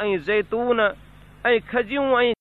۽ زيتون ۽ کجيون ۽